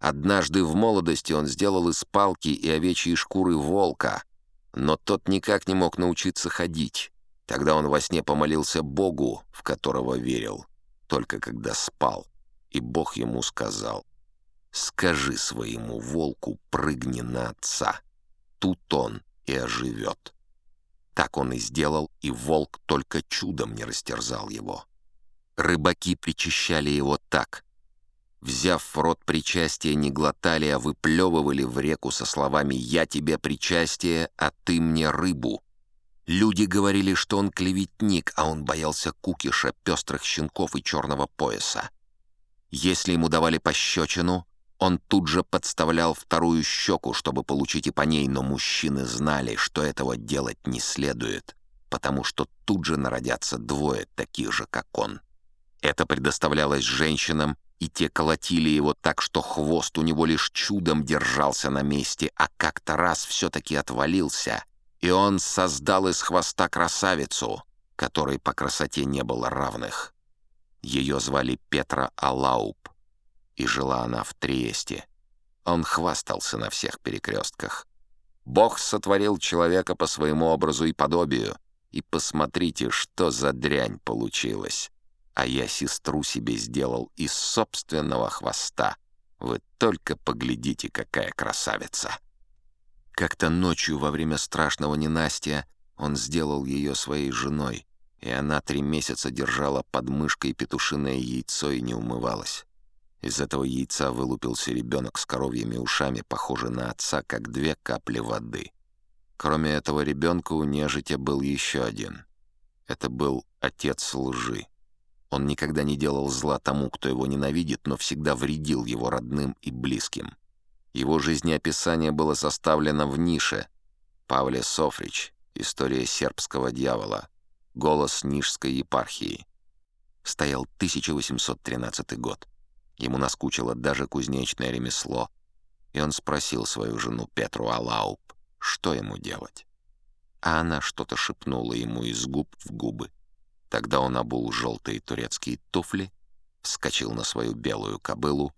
Однажды в молодости он сделал из палки и овечьей шкуры волка, но тот никак не мог научиться ходить. Тогда он во сне помолился Богу, в которого верил, только когда спал, и Бог ему сказал, «Скажи своему волку, прыгни на отца, тут он и оживет». Так он и сделал, и волк только чудом не растерзал его. Рыбаки причащали его так — взяв в рот причастие, не глотали, а выплевывали в реку со словами «Я тебе причастие, а ты мне рыбу». Люди говорили, что он клеветник, а он боялся кукиша, пестрых щенков и черного пояса. Если ему давали пощечину, он тут же подставлял вторую щеку, чтобы получить и по ней, но мужчины знали, что этого делать не следует, потому что тут же народятся двое таких же, как он. Это предоставлялось женщинам, и те колотили его так, что хвост у него лишь чудом держался на месте, а как-то раз все-таки отвалился, и он создал из хвоста красавицу, которой по красоте не было равных. Ее звали Петра Алауп, и жила она в Триесте. Он хвастался на всех перекрестках. Бог сотворил человека по своему образу и подобию, и посмотрите, что за дрянь получилась а я сестру себе сделал из собственного хвоста. Вы только поглядите, какая красавица!» Как-то ночью во время страшного ненастья он сделал ее своей женой, и она три месяца держала под мышкой петушиное яйцо и не умывалась. Из этого яйца вылупился ребенок с коровьими ушами, похожий на отца, как две капли воды. Кроме этого ребенка у нежити был еще один. Это был отец лжи. Он никогда не делал зла тому, кто его ненавидит, но всегда вредил его родным и близким. Его жизнеописание было составлено в нише. Павле Софрич. История сербского дьявола. Голос Нижской епархии. Стоял 1813 год. Ему наскучило даже кузнечное ремесло. И он спросил свою жену Петру Алауп, что ему делать. А она что-то шепнула ему из губ в губы. Тогда он обул желтые турецкие туфли, вскочил на свою белую кобылу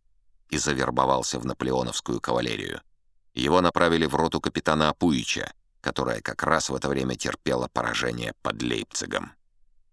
и завербовался в наполеоновскую кавалерию. Его направили в роту капитана Апуича, которая как раз в это время терпела поражение под Лейпцигом.